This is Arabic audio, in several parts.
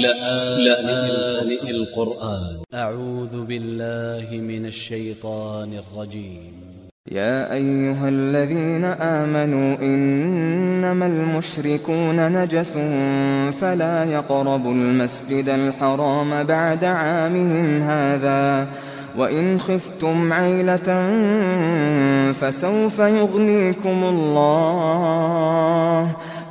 لآن, لآن القرآن. أ ع و ذ ب ا ل ل ه من ا ل ش ي ط ا ن ا ل ج ي م يا أيها الذين آمنوا إنما المشركون نجس فلا يقربوا المسجد الحرام بعد عامهم هذا وإن خفتم عيلة فسوف يغنيكم الله.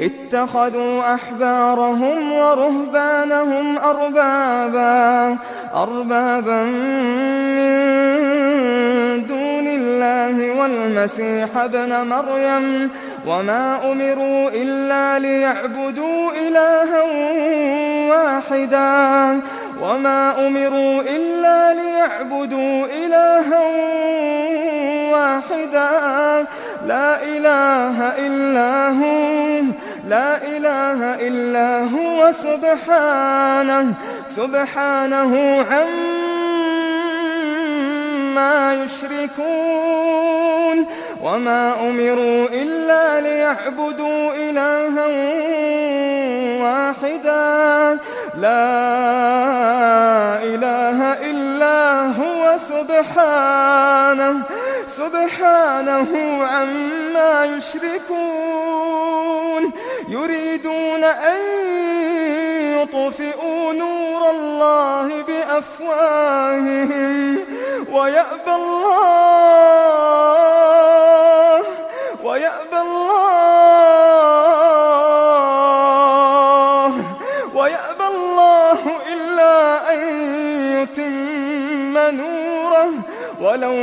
اتخذوا أحبارهم ورهبانهم أربابا أربابا من دون الله والمسيح ابن مريم. وما أمروا إلا ليعبدوا إلها واحدا. وما أمروا إلا ليعبدوا إلها واحدا. لا إله إلا هو. لا إله إلا هو سبحانه. سبحانه عما يشركون. وما أمروا إلا ليعبدوا إلها واحدا. لا إله إلا هو سبحانه. سبحانه عما يشركون يريدون أن يطفئوا نور الله بأفواههم ويأبى الله ويأبى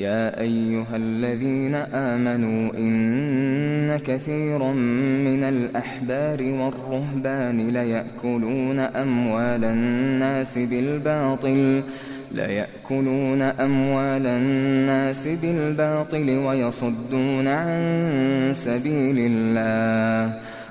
يا أيها الذين آمنوا إن كثيرا من الأحبار والرهبان ليأكلون أموال الناس بالباطل ليأكلون أموال الناس بالباطل ويصدون عن سبيل الله.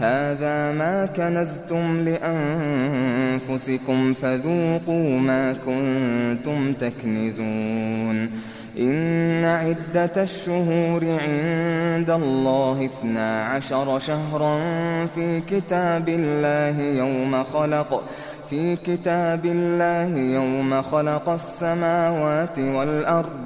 هذا ما كنزتم لأنفسكم فذوقوا ما كنتم تكنزون. إن عدة الشهور عند الله اثنا عشر شهرا في كتاب الله يوم خلق في كتاب الله يوم خلق السماوات والأرض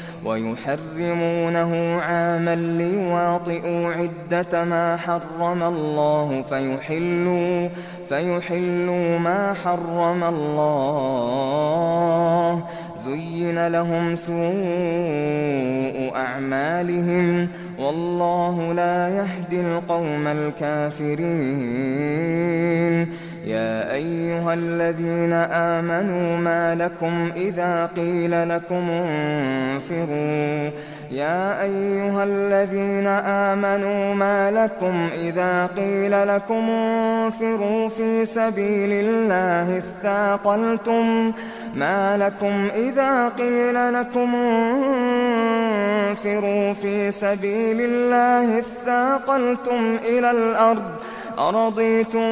ويحرمونه عاما ليواطئوا عدة ما حرم الله فيحلوا فيحلوا ما حرم الله. زين لهم سوء أعمالهم. والله لا يهدي القوم الكافرين. يا أيها الذين آمنوا ما لكم إذا قيل لكم انفروا. يا أيها الذين آمنوا ما لكم إذا قيل لكم انفروا في سبيل الله اثاقلتم. ما لكم إذا قيل لكم انفروا في سبيل الله اثاقلتم إلى الأرض. أرضيتم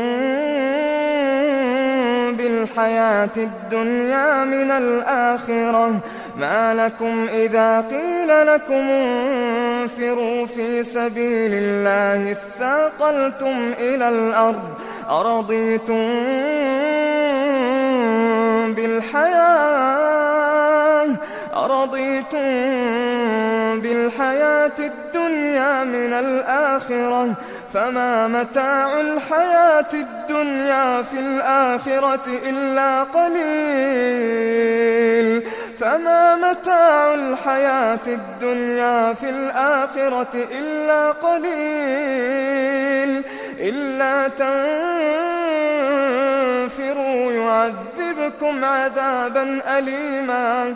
بالحياة الدنيا من الآخرة. ما لكم إذا قيل لكم انفروا في سبيل الله اثاقلتم إلى الأرض أرضيتم بالحياة أرضيتم بالحياة الدنيا من الآخرة. فما متاع الحياة الدنيا في الآخرة إلا قليل. فما متاع الحياة الدنيا في الآخرة إلا قليل. إلا تنفروا يعذبكم عذابا أليما.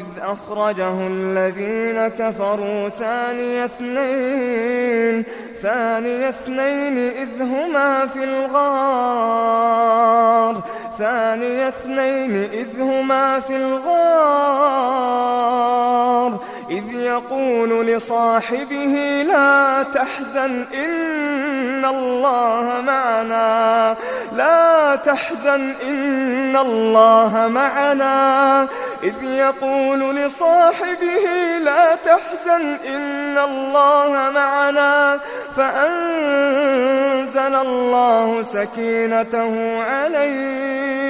إذ أخرجه الذين كفروا ثاني اثنين ثاني اثنين إذ هما في الغار ثاني اثنين إذ هما في الغار. إذ يقول لصاحبه لا تحزن إن الله معنا لا تحزن إن الله معنا. إذ يقول لصاحبه لا تحزن إن الله معنا فأنزل الله سكينته عليه.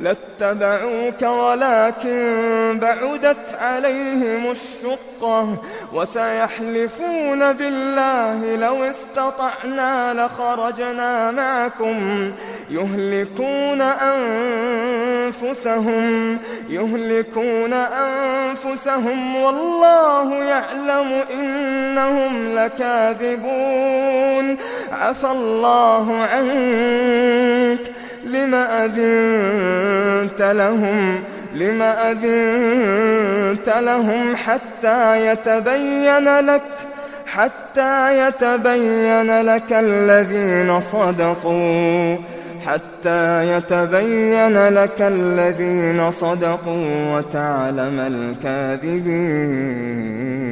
لاتبعوك ولكن بعدت عليهم الشقة وسيحلفون بالله لو استطعنا لخرجنا معكم يهلكون أنفسهم يهلكون أنفسهم والله يعلم إنهم لكاذبون عفى الله عنك لم أذنت لهم؟ لم أذنت لهم حتى يتبين لك حتى يتبين لك الذين صدقوا حتى يتبين لك الذين صدقوا وتعلم الكاذبين.